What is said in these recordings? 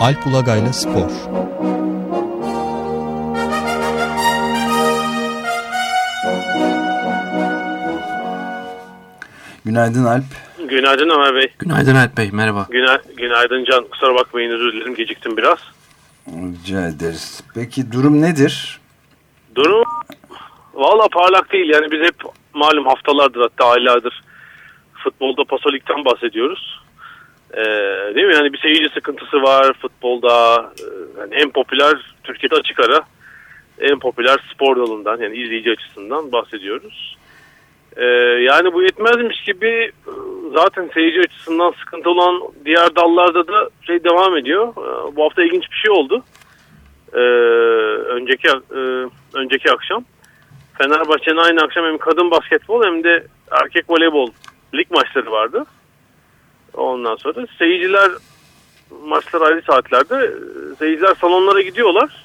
Alp Ulagay'la Spor Günaydın Alp. Günaydın Ömer Bey. Günaydın Alp Bey, merhaba. Güna günaydın Can. Kusura bakmayın özür dilerim geciktim biraz. Rica ederiz. Peki durum nedir? Durum valla parlak değil. Yani biz hep malum haftalardır hatta aylardır futbolda Pasolik'ten bahsediyoruz. Ee, değil mi? Yani bir seyirci sıkıntısı var futbolda. Ee, yani en popüler Türkiye'de açık ara en popüler spor dalından yani izleyici açısından bahsediyoruz. Ee, yani bu yetmezmiş gibi e, zaten seyirci açısından sıkıntı olan diğer dallarda da şey devam ediyor. Ee, bu hafta ilginç bir şey oldu. Ee, önceki e, önceki akşam Fenerbahçe'nin aynı akşam hem kadın basketbol hem de erkek voleybol lig maçları vardı. Ondan sonra seyirciler maçlar ayrı saatlerde e, seyirciler salonlara gidiyorlar.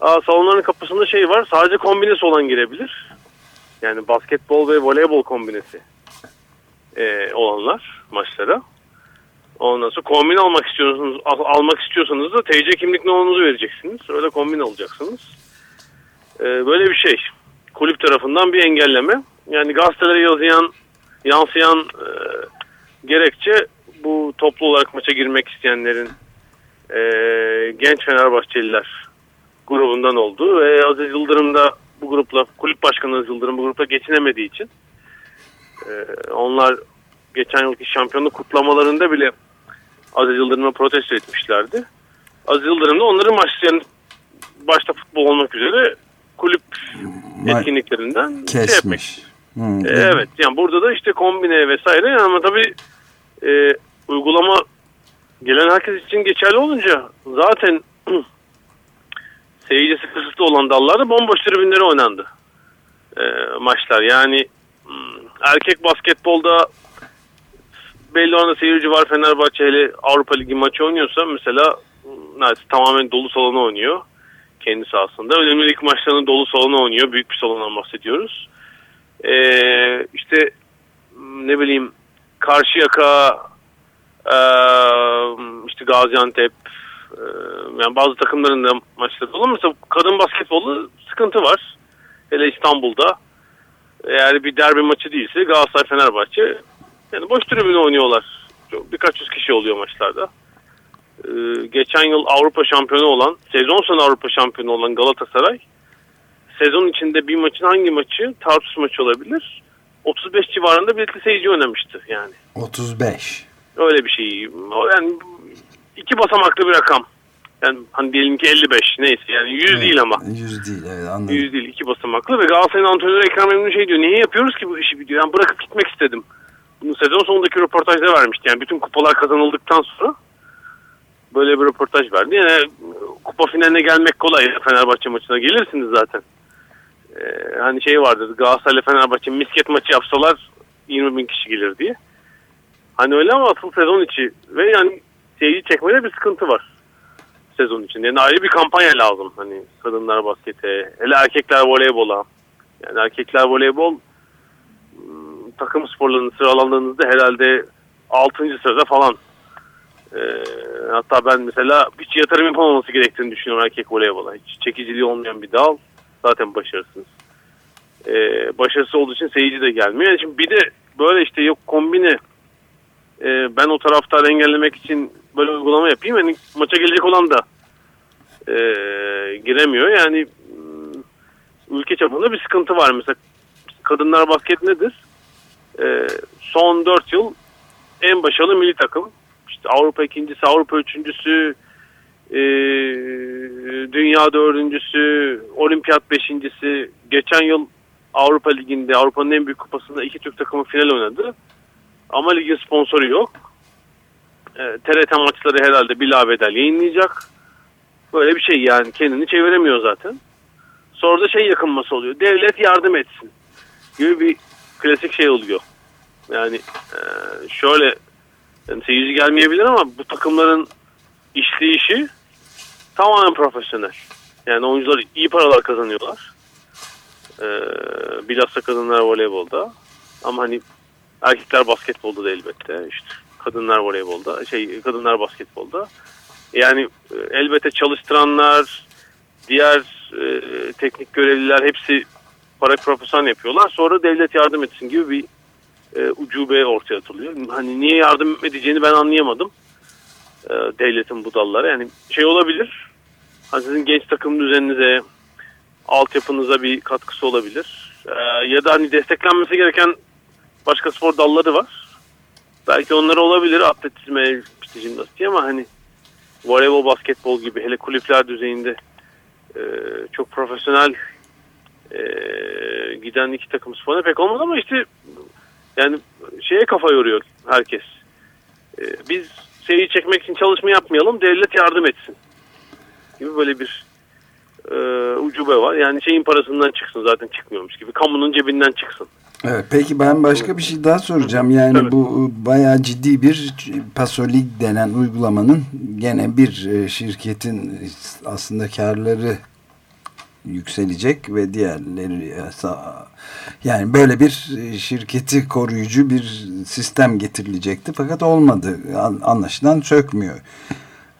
Aa, salonların kapısında şey var sadece kombinesi olan girebilir. Yani basketbol ve voleybol kombinesi e, olanlar maçlara. Ondan sonra kombin almak istiyorsanız al, almak istiyorsanız da TC kimlik numaranızı vereceksiniz. Öyle kombin alacaksınız. E, böyle bir şey. Kulüp tarafından bir engelleme. Yani gazetelere yazıyan, yansıyan e, gerekçe bu toplu olarak maça girmek isteyenlerin e, genç Fenerbahçeliler grubundan oldu ve Aziz Yıldırım da bu grupla kulüp başkanı Aziz Yıldırım bu grupla geçinemediği için e, onlar geçen yılki şampiyonluk kutlamalarında bile Aziz Yıldırım'a protesto etmişlerdi. Aziz Yıldırım da onların maçlarını başta futbol olmak üzere kulüp etkinliklerinden kesmiş. Şey hmm, e, evet yani burada da işte kombine vesaire ama tabii e, uygulama gelen herkes için geçerli olunca zaten seyircisi kısıtlı olan dallarda bomboş tribünleri oynandı e, maçlar. Yani hmm, erkek basketbolda belli oranda seyirci var Fenerbahçe ile Avrupa Ligi maçı oynuyorsa mesela hmm, neredeyse tamamen dolu salonu oynuyor kendi sahasında. Önemli lig maçlarının dolu salonu oynuyor. Büyük bir salondan bahsediyoruz. Ee, işte ne bileyim Karşıyaka, e, işte Gaziantep, e, yani bazı takımların da maçları dolu. Mesela kadın basketbolu sıkıntı var. Hele İstanbul'da. Eğer bir derbi maçı değilse Galatasaray Fenerbahçe yani boş tribüne oynuyorlar. Çok, birkaç yüz kişi oluyor maçlarda. Ee, geçen yıl Avrupa şampiyonu olan, sezon sonu Avrupa şampiyonu olan Galatasaray sezon içinde bir maçın hangi maçı Tartus maçı olabilir? 35 civarında birlikte seyirci oynamıştı yani. 35. Öyle bir şey. Yani iki basamaklı bir rakam. Yani hani diyelim ki 55 neyse yani 100 evet, değil ama. 100 değil evet anladım. 100 değil iki basamaklı ve Galatasaray'ın antrenörü Ekrem Memnun şey diyor. Niye yapıyoruz ki bu işi diyor. Yani bırakıp gitmek istedim. Bunu sezon sonundaki röportajda vermişti. Yani bütün kupalar kazanıldıktan sonra böyle bir röportaj verdi. Yani kupa finaline gelmek kolay. Fenerbahçe maçına gelirsiniz zaten. Ee, hani şey vardır Galatasaray Fenerbahçe misket maçı yapsalar 20 bin kişi gelir diye. Hani öyle ama asıl sezon içi ve yani seyirci çekmede bir sıkıntı var sezon için. Yani ayrı bir kampanya lazım. Hani kadınlar baskete, hele erkekler voleybola. Yani erkekler voleybol ıı, takım sporlarını sıralandığınızda herhalde 6. sırada falan. Ee, hatta ben mesela hiç yatırım yapamaması gerektiğini düşünüyorum erkek voleybola. Hiç çekiciliği olmayan bir dal zaten başarısız. Ee, başarısı olduğu için seyirci de gelmiyor. Yani şimdi bir de böyle işte yok kombine e, ben o taraftarı engellemek için böyle uygulama yapayım. Yani maça gelecek olan da e, giremiyor. Yani ülke çapında bir sıkıntı var. Mesela kadınlar basket nedir? E, son 4 yıl en başarılı milli takım. İşte Avrupa ikincisi, Avrupa üçüncüsü, e, dünya dördüncüsü, olimpiyat beşincisi. Geçen yıl Avrupa Ligi'nde, Avrupa'nın en büyük kupasında iki Türk takımı final oynadı. Ama ligin sponsoru yok. E, TRT maçları herhalde bilabedel yayınlayacak. Böyle bir şey yani kendini çeviremiyor zaten. Sonra da şey yakınması oluyor. Devlet yardım etsin. Gibi bir klasik şey oluyor. Yani e, şöyle yani seyirci gelmeyebilir ama bu takımların işleyişi tamamen profesyonel. Yani oyuncular iyi paralar kazanıyorlar. Ee, bilhassa kadınlar voleybolda. Ama hani Erkekler basketbolda da elbette. işte kadınlar voleybolda, şey kadınlar basketbolda. Yani e, elbette çalıştıranlar, diğer e, teknik görevliler hepsi para proposan yapıyorlar. Sonra devlet yardım etsin gibi bir e, ucube ortaya atılıyor. Hani niye yardım edeceğini ben anlayamadım. E, devletin bu dallara. Yani şey olabilir. Hani sizin genç takım düzeninize, altyapınıza bir katkısı olabilir. E, ya da hani desteklenmesi gereken başka spor dalları var. Belki onları olabilir atletizme, işte jimnastiğe ama hani voleybol, basketbol gibi hele kulüpler düzeyinde e, çok profesyonel e, giden iki takım sporuna pek olmadı ama işte yani şeye kafa yoruyor herkes. E, biz şeyi çekmek için çalışma yapmayalım, devlet yardım etsin. Gibi böyle bir e, ucube var. Yani şeyin parasından çıksın zaten çıkmıyormuş gibi. Kamunun cebinden çıksın. Evet, peki ben başka bir şey daha soracağım. Yani evet. bu bayağı ciddi bir pasolik denen uygulamanın gene bir e, şirketin aslında karları yükselecek ve diğerleri yani böyle bir e, şirketi koruyucu bir sistem getirilecekti fakat olmadı anlaşılan sökmüyor.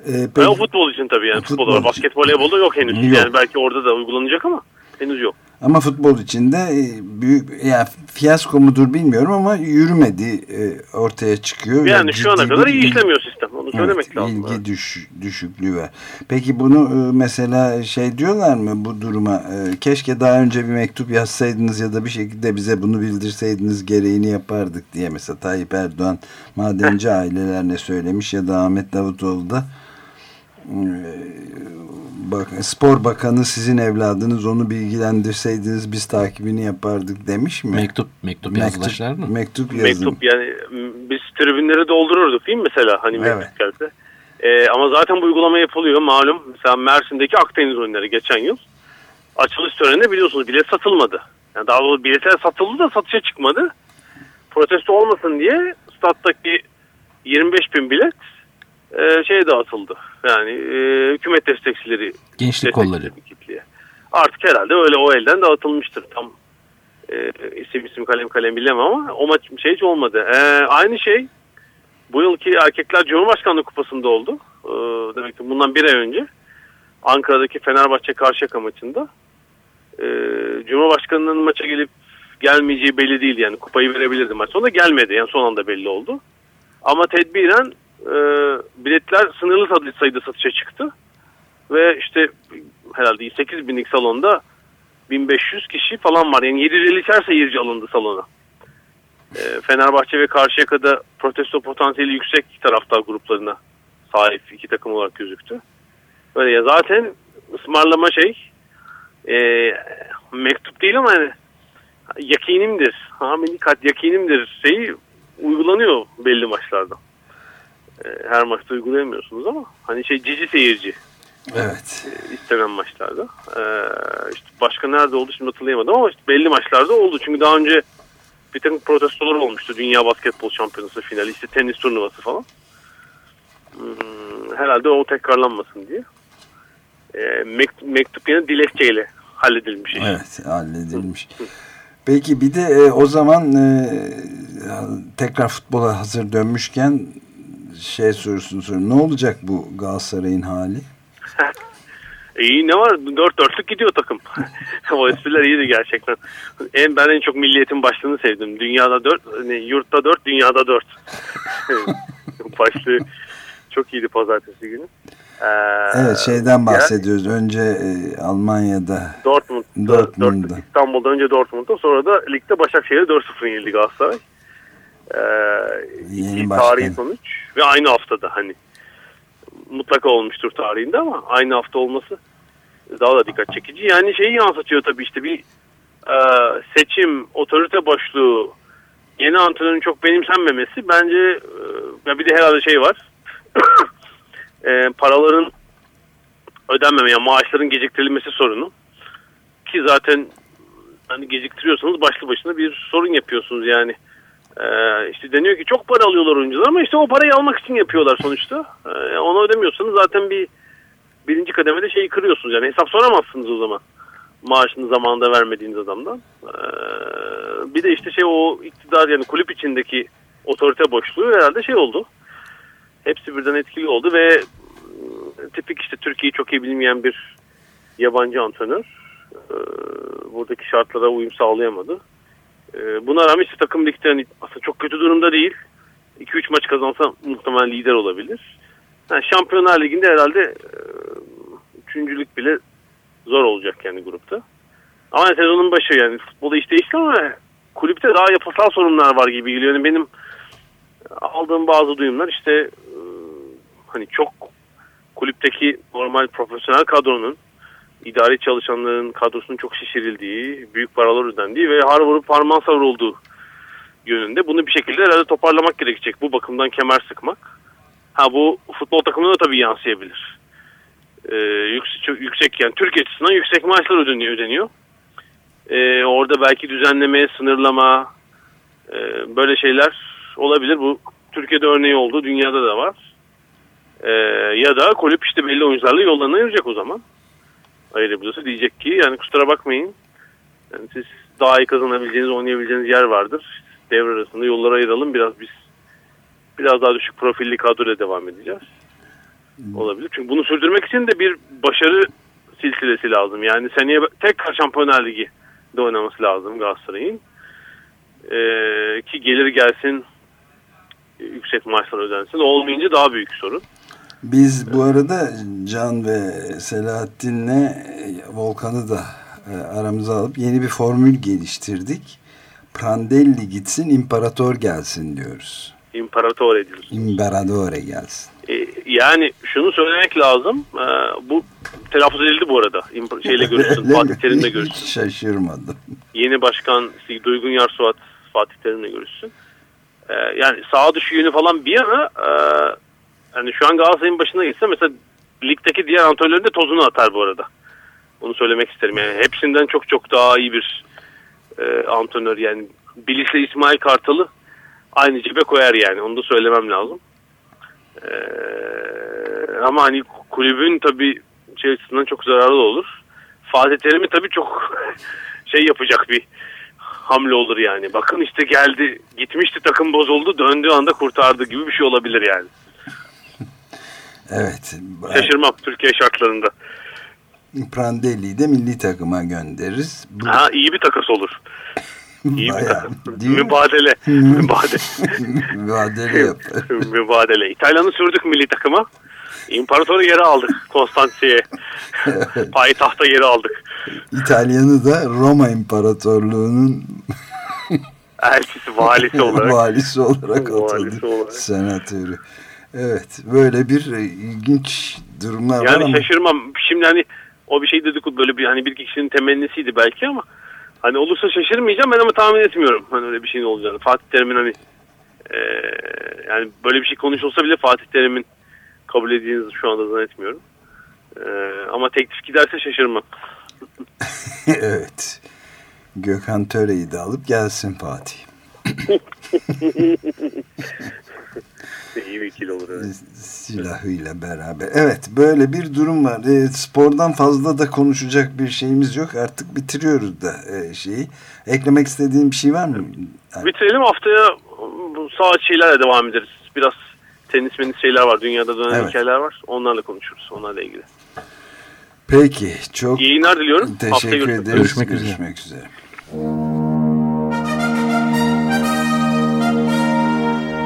Ee, peki, futbol için tabii yani futbol, futbol basketbol, voleybolda yok henüz. Yok. Yani belki orada da uygulanacak ama henüz yok. Ama futbol içinde e, büyük yani fiyasko mudur bilmiyorum ama yürümedi e, ortaya çıkıyor. Yani şu ana kadar iyi işlemiyor sistem. Onu söylemek evet, lazım. İlgi düş, düşüklüğü var. Peki bunu e, mesela şey diyorlar mı bu duruma? Keşke daha önce bir mektup yazsaydınız ya da bir şekilde bize bunu bildirseydiniz gereğini yapardık diye mesela Tayyip Erdoğan madenci ailelerine söylemiş ya da Ahmet Davutoğlu da spor bakanı sizin evladınız onu bilgilendirseydiniz biz takibini yapardık demiş mi? Mektup mektup, yazmışlar mı? Mektup yazın. Mektup yani biz tribünleri doldururduk değil mi mesela hani evet. mektup gelse. Ee, ama zaten bu uygulama yapılıyor malum. Mesela Mersin'deki Akdeniz oyunları geçen yıl. Açılış töreninde biliyorsunuz bilet satılmadı. Yani daha doğrusu biletler satıldı da satışa çıkmadı. Protesto olmasın diye stat'taki 25 bin bilet e, şeye dağıtıldı. Yani e, hükümet destekçileri. Gençlik kolları. Kitliye. Artık herhalde öyle o elden dağıtılmıştır. Tam e, isim isim kalem kalem bilemem ama o maç şey hiç olmadı. E, aynı şey bu yılki Erkekler Cumhurbaşkanlığı Kupası'nda oldu. E, demek ki bundan bir ay önce Ankara'daki Fenerbahçe Karşıyaka maçında e, Cumhurbaşkanı'nın maça gelip gelmeyeceği belli değil yani kupayı verebilirdi maç. Sonra gelmedi yani son anda belli oldu. Ama tedbiren e, biletler sınırlı sayıda satışa çıktı. Ve işte herhalde 8 binlik salonda 1500 kişi falan var. Yani 750'şer seyirci alındı salona. E, Fenerbahçe ve Karşıyaka'da protesto potansiyeli yüksek taraftar gruplarına sahip iki takım olarak gözüktü. Böyle ya zaten ısmarlama şey e, mektup değil ama yani yakinimdir. Hamili kat yakinimdir şeyi uygulanıyor belli maçlarda. E, her maçta uygulayamıyorsunuz ama hani şey cici seyirci. Evet. E, istenen maçlarda. E, işte başka nerede oldu şimdi hatırlayamadım ama işte belli maçlarda oldu. Çünkü daha önce bir takım protestolar olmuştu. Dünya Basketbol Şampiyonası finali, işte tenis turnuvası falan. Hmm, herhalde o tekrarlanmasın diye. E, mektup, mektup yine dilekçeyle halledilmiş. Evet, halledilmiş. Peki bir de e, o zaman e, tekrar futbola hazır dönmüşken şey sorusunu sorayım. Ne olacak bu Galatasaray'ın hali? İyi ne var? Dört dörtlük gidiyor takım. o espriler iyiydi gerçekten. En, ben en çok milliyetin başlığını sevdim. Dünyada dört, hani yurtta dört, dünyada dört. Başlığı çok iyiydi pazartesi günü. Ee, evet şeyden bahsediyoruz. Yani, önce e, Almanya'da Dortmund, Dortmund'da. İstanbul'da önce Dortmund'da sonra da ligde Başakşehir'e 4-0 yenildi Galatasaray. Ee, Yeni tarihi sonuç ve aynı haftada hani mutlaka olmuştur tarihinde ama aynı hafta olması daha da dikkat çekici. Yani şeyi yansıtıyor tabii işte bir e, seçim, otorite başlığı, yeni antrenörün çok benimsenmemesi bence e, bir de herhalde şey var. e, paraların ödenmeme, yani maaşların geciktirilmesi sorunu. Ki zaten hani geciktiriyorsanız başlı başına bir sorun yapıyorsunuz yani. Ee, işte deniyor ki çok para alıyorlar oyuncular ama işte o parayı almak için yapıyorlar sonuçta. Ee, onu ödemiyorsanız zaten bir birinci kademede şeyi kırıyorsunuz yani hesap soramazsınız o zaman. Maaşını zamanında vermediğiniz adamdan. Ee, bir de işte şey o iktidar yani kulüp içindeki otorite boşluğu herhalde şey oldu. Hepsi birden etkili oldu ve tipik işte Türkiye'yi çok iyi bilmeyen bir yabancı antrenör. E, buradaki şartlara uyum sağlayamadı. E, buna rağmen işte takım ligde hani aslında çok kötü durumda değil. 2-3 maç kazansa muhtemelen lider olabilir. Yani Şampiyonlar Ligi'nde herhalde e, üçüncülük bile zor olacak yani grupta. Ama sezonun başı yani futbolda iş değişti ama kulüpte daha yapısal sorunlar var gibi geliyor. Yani benim aldığım bazı duyumlar işte e, hani çok kulüpteki normal profesyonel kadronun idari çalışanların kadrosunun çok şişirildiği, büyük paralar ödendiği ve har vurup parmağı savrulduğu yönünde. Bunu bir şekilde herhalde toparlamak gerekecek. Bu bakımdan kemer sıkmak. Ha bu futbol takımına da tabii yansıyabilir. Ee, yüksek, yüksek yani Türkiye açısından yüksek maaşlar ödeniyor. ödeniyor. Ee, orada belki düzenleme, sınırlama e, böyle şeyler olabilir. Bu Türkiye'de örneği oldu. Dünyada da var. Ee, ya da kulüp işte belli oyuncularla yollarına ayıracak o zaman. Ayırabiliyorsa diyecek ki yani kusura bakmayın. Yani siz daha iyi kazanabileceğiniz, oynayabileceğiniz yer vardır. Devre arasında yolları ayıralım. Biraz biz biraz daha düşük profilli kadroyla devam edeceğiz. Olabilir. Çünkü bunu sürdürmek için de bir başarı silsilesi lazım. Yani seneye tekrar Şampiyonlar Ligi de oynaması lazım Galatasaray'ın. Ee, ki gelir gelsin yüksek maaşlar ödensin. Olmayınca daha büyük sorun. Biz bu arada Can ve Selahattin'le e, Volkan'ı da e, aramıza alıp yeni bir formül geliştirdik. Prandelli gitsin, imparator gelsin diyoruz. İmparator ediyoruz. İmperadore gelsin. Ee, yani şunu söylemek lazım. Bu telaffuz edildi bu arada. Şeyle görüşsün, Fatih Terim'le görüşsün. Hiç şaşırmadım. Yeni başkan Duygun Yarsuat Fatih Terim'le görüşsün. Yani sağ dışı yönü falan bir yana yani şu an Galatasaray'ın başına gitse mesela ligdeki diğer antrenörlerin de tozunu atar bu arada. Bunu söylemek isterim. Yani hepsinden çok çok daha iyi bir e, antrenör yani Bilis'le İsmail Kartal'ı aynı cebe koyar yani. Onu da söylemem lazım. E, ama hani kulübün tabii şey açısından çok zararlı olur. Fatih Terim'i tabii çok şey yapacak bir hamle olur yani. Bakın işte geldi gitmişti takım bozuldu döndüğü anda kurtardı gibi bir şey olabilir yani. Evet. Şaşırmam Türkiye şartlarında. Prandelli'yi de milli takıma göndeririz. Bu... Ha iyi bir takas olur. İyi Bayağı, bir takas. Mübadele. Mübadele. Mübadele yapar. Mübadele. İtalyan'ı sürdük milli takıma. İmparatoru yeri aldık Konstantiye'ye. Payitahta yeri aldık. İtalyan'ı da Roma İmparatorluğu'nun elçisi, valisi olarak. valisi olarak atadı. Olarak. Senatörü. Evet, böyle bir e, ilginç durumlar yani var ama. Yani şaşırmam. Şimdi hani o bir şey dedik böyle bir hani bir kişinin temennisiydi belki ama hani olursa şaşırmayacağım ben ama tahmin etmiyorum hani öyle bir şeyin olacağını. Fatih Terim'in hani e, yani böyle bir şey konuşulsa bile Fatih Terim'in kabul edeceğinizi şu anda zannetmiyorum. E, ama teklif giderse şaşırmam. evet. Gökhan Töre'yi de alıp gelsin Fatih. İyi bir ikili olur. Evet. Silahıyla beraber. Evet böyle bir durum var. E, spordan fazla da konuşacak bir şeyimiz yok. Artık bitiriyoruz da e, şeyi. Eklemek istediğin bir şey var mı? Yani. Bitirelim haftaya bu saat şeylerle devam ederiz. Biraz tenis menis şeyler var. Dünyada dönen evet. hikayeler var. Onlarla konuşuruz. Onlarla ilgili. Peki. Çok İyi yayınlar diliyorum. Teşekkür ederiz. Görüşmek, Görüşmek üzere. üzere.